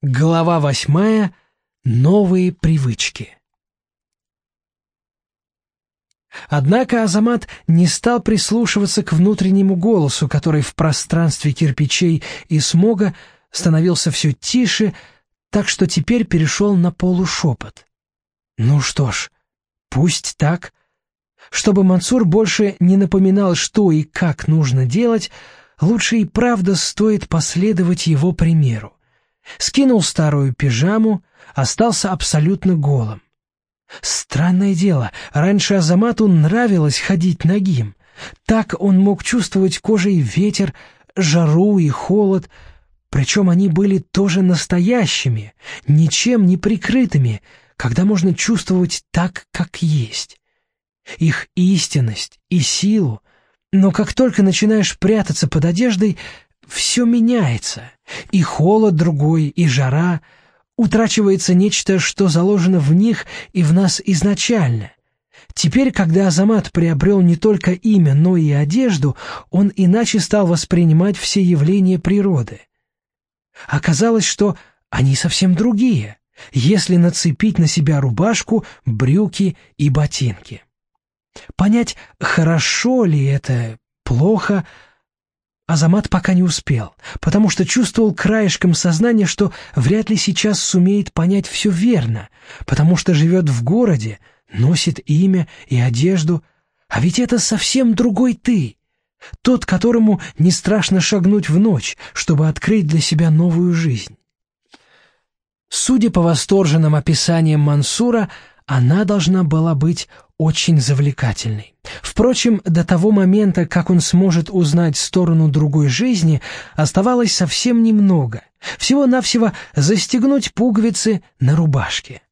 Глава восьмая. Новые привычки. Однако Азамат не стал прислушиваться к внутреннему голосу, который в пространстве кирпичей и смога становился все тише, так что теперь перешел на полушепот. Ну что ж, пусть так. Чтобы Мансур больше не напоминал, что и как нужно делать, лучше и правда стоит последовать его примеру скинул старую пижаму, остался абсолютно голым. Странное дело, раньше Азамату нравилось ходить нагим. Так он мог чувствовать кожей ветер, жару и холод, причем они были тоже настоящими, ничем не прикрытыми, когда можно чувствовать так, как есть. Их истинность и силу, но как только начинаешь прятаться под одеждой, все меняется, и холод другой, и жара, утрачивается нечто, что заложено в них и в нас изначально. Теперь, когда Азамат приобрел не только имя, но и одежду, он иначе стал воспринимать все явления природы. Оказалось, что они совсем другие, если нацепить на себя рубашку, брюки и ботинки. Понять, хорошо ли это, плохо — Азамат пока не успел, потому что чувствовал краешком сознания, что вряд ли сейчас сумеет понять все верно, потому что живет в городе, носит имя и одежду, а ведь это совсем другой ты, тот, которому не страшно шагнуть в ночь, чтобы открыть для себя новую жизнь. Судя по восторженным описаниям Мансура, она должна была быть очень завлекательной. Впрочем, до того момента, как он сможет узнать сторону другой жизни, оставалось совсем немного. Всего-навсего застегнуть пуговицы на рубашке.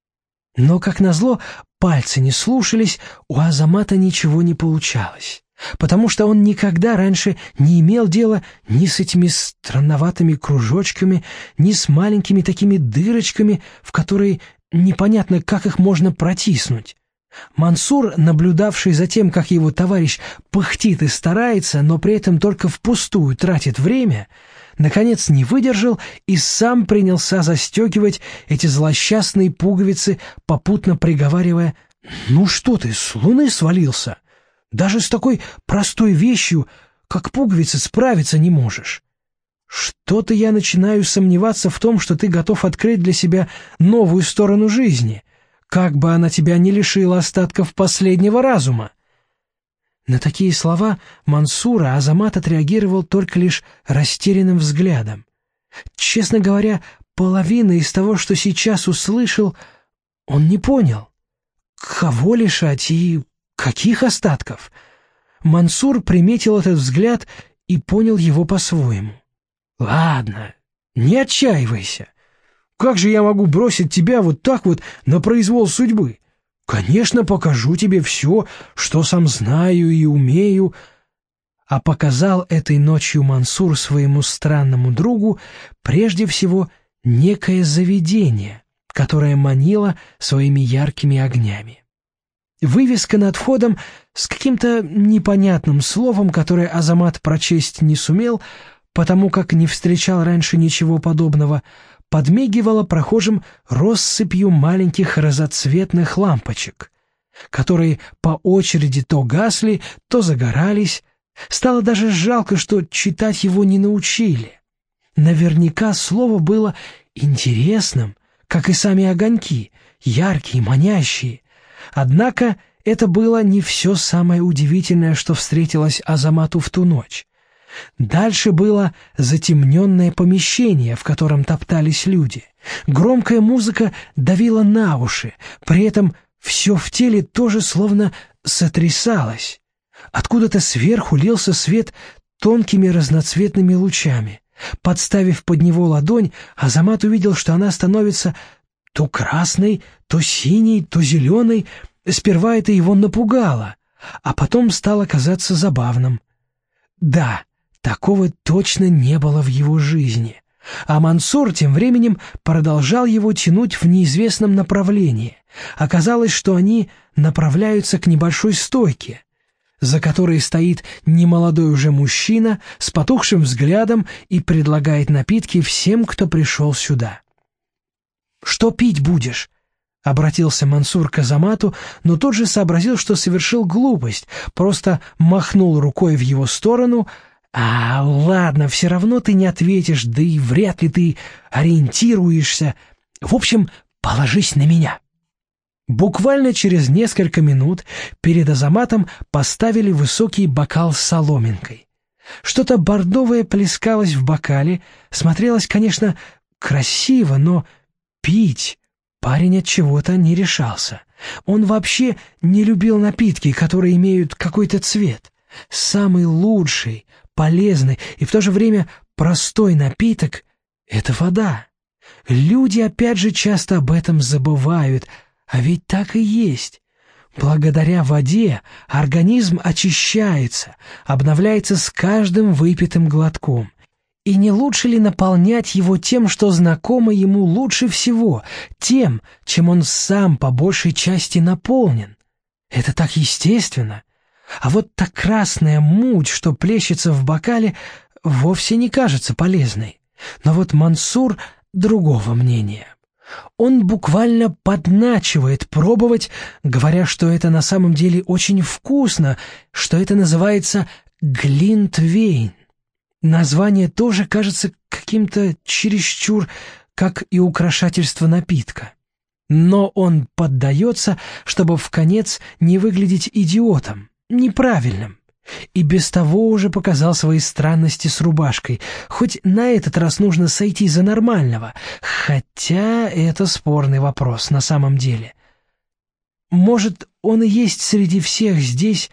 Но, как назло, пальцы не слушались, у Азамата ничего не получалось. Потому что он никогда раньше не имел дела ни с этими странноватыми кружочками, ни с маленькими такими дырочками, в которые непонятно, как их можно протиснуть. Мансур, наблюдавший за тем, как его товарищ пыхтит и старается, но при этом только впустую тратит время, наконец не выдержал и сам принялся застегивать эти злосчастные пуговицы, попутно приговаривая «Ну что ты, с луны свалился? Даже с такой простой вещью, как пуговицы, справиться не можешь». Что-то я начинаю сомневаться в том, что ты готов открыть для себя новую сторону жизни, как бы она тебя не лишила остатков последнего разума. На такие слова Мансура Азамат отреагировал только лишь растерянным взглядом. Честно говоря, половина из того, что сейчас услышал, он не понял. Кого лишать и каких остатков? Мансур приметил этот взгляд и понял его по-своему. «Ладно, не отчаивайся. Как же я могу бросить тебя вот так вот на произвол судьбы? Конечно, покажу тебе все, что сам знаю и умею». А показал этой ночью Мансур своему странному другу прежде всего некое заведение, которое манило своими яркими огнями. Вывеска над входом с каким-то непонятным словом, которое Азамат прочесть не сумел, потому как не встречал раньше ничего подобного, подмигивала прохожим россыпью маленьких разоцветных лампочек, которые по очереди то гасли, то загорались. Стало даже жалко, что читать его не научили. Наверняка слово было интересным, как и сами огоньки, яркие, манящие. Однако это было не все самое удивительное, что встретилось Азамату в ту ночь. Дальше было затемненное помещение, в котором топтались люди. Громкая музыка давила на уши, при этом все в теле тоже словно сотрясалось. Откуда-то сверху лился свет тонкими разноцветными лучами. Подставив под него ладонь, Азамат увидел, что она становится то красной, то синей, то зеленой. Сперва это его напугало, а потом стало казаться забавным. Да, Такого точно не было в его жизни. А Мансур тем временем продолжал его тянуть в неизвестном направлении. Оказалось, что они направляются к небольшой стойке, за которой стоит немолодой уже мужчина с потухшим взглядом и предлагает напитки всем, кто пришел сюда. Что пить будешь?» Обратился Мансур к Азамату, но тот же сообразил, что совершил глупость, просто махнул рукой в его сторону. «А, ладно, все равно ты не ответишь, да и вряд ли ты ориентируешься. В общем, положись на меня». Буквально через несколько минут перед Азаматом поставили высокий бокал с соломинкой. Что-то бордовое плескалось в бокале, смотрелось, конечно, красиво, но пить Парень от чего-то не решался. Он вообще не любил напитки, которые имеют какой-то цвет. Самый лучший, полезный и в то же время простой напиток — это вода. Люди опять же часто об этом забывают, а ведь так и есть. Благодаря воде организм очищается, обновляется с каждым выпитым глотком. И не лучше ли наполнять его тем, что знакомо ему лучше всего, тем, чем он сам по большей части наполнен? Это так естественно. А вот та красная муть, что плещется в бокале, вовсе не кажется полезной. Но вот Мансур другого мнения. Он буквально подначивает пробовать, говоря, что это на самом деле очень вкусно, что это называется глинтвейн. Название тоже кажется каким-то чересчур, как и украшательство напитка. Но он поддается, чтобы в конец не выглядеть идиотом, неправильным. И без того уже показал свои странности с рубашкой. Хоть на этот раз нужно сойти за нормального, хотя это спорный вопрос на самом деле. Может, он и есть среди всех здесь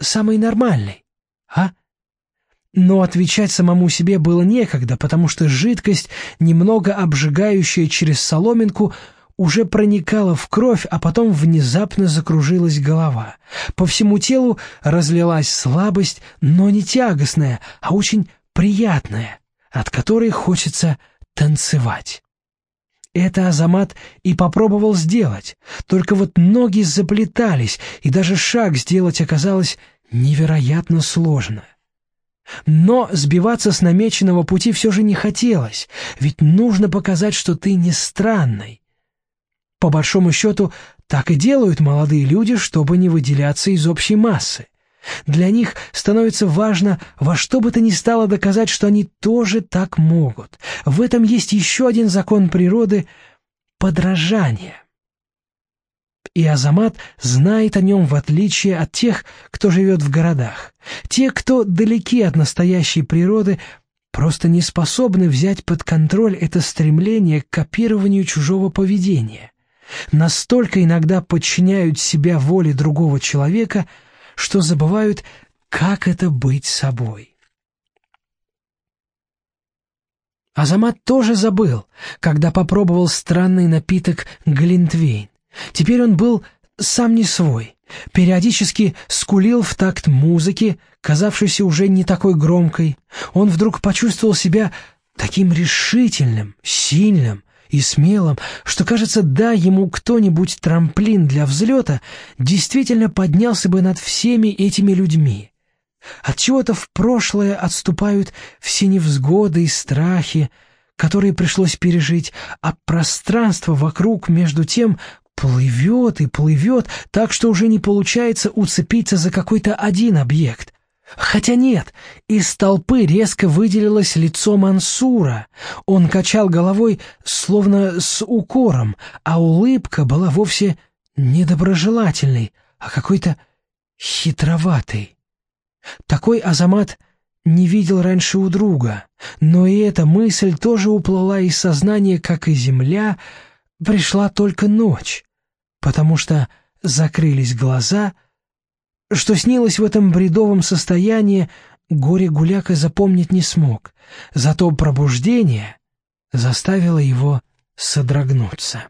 самый нормальный, а? Но отвечать самому себе было некогда, потому что жидкость, немного обжигающая через соломинку, уже проникала в кровь, а потом внезапно закружилась голова. По всему телу разлилась слабость, но не тягостная, а очень приятная, от которой хочется танцевать. Это Азамат и попробовал сделать, только вот ноги заплетались, и даже шаг сделать оказалось невероятно сложно. Но сбиваться с намеченного пути все же не хотелось, ведь нужно показать, что ты не странный. По большому счету, так и делают молодые люди, чтобы не выделяться из общей массы. Для них становится важно во что бы то ни стало доказать, что они тоже так могут. В этом есть еще один закон природы — подражание и Азамат знает о нем в отличие от тех, кто живет в городах. Те, кто далеки от настоящей природы, просто не способны взять под контроль это стремление к копированию чужого поведения. Настолько иногда подчиняют себя воле другого человека, что забывают, как это быть собой. Азамат тоже забыл, когда попробовал странный напиток Глинтвейн. Теперь он был сам не свой, периодически скулил в такт музыки, казавшейся уже не такой громкой. Он вдруг почувствовал себя таким решительным, сильным и смелым, что, кажется, да ему кто-нибудь трамплин для взлета, действительно поднялся бы над всеми этими людьми. От чего-то в прошлое отступают все невзгоды и страхи, которые пришлось пережить, а пространство вокруг между тем Плывет и плывет, так что уже не получается уцепиться за какой-то один объект. Хотя нет, из толпы резко выделилось лицо Мансура. Он качал головой, словно с укором, а улыбка была вовсе недоброжелательной, а какой-то хитроватой. Такой Азамат не видел раньше у друга, но и эта мысль тоже уплыла из сознания, как и земля, пришла только ночь потому что закрылись глаза, что снилось в этом бредовом состоянии, горе-гуляка запомнить не смог, зато пробуждение заставило его содрогнуться.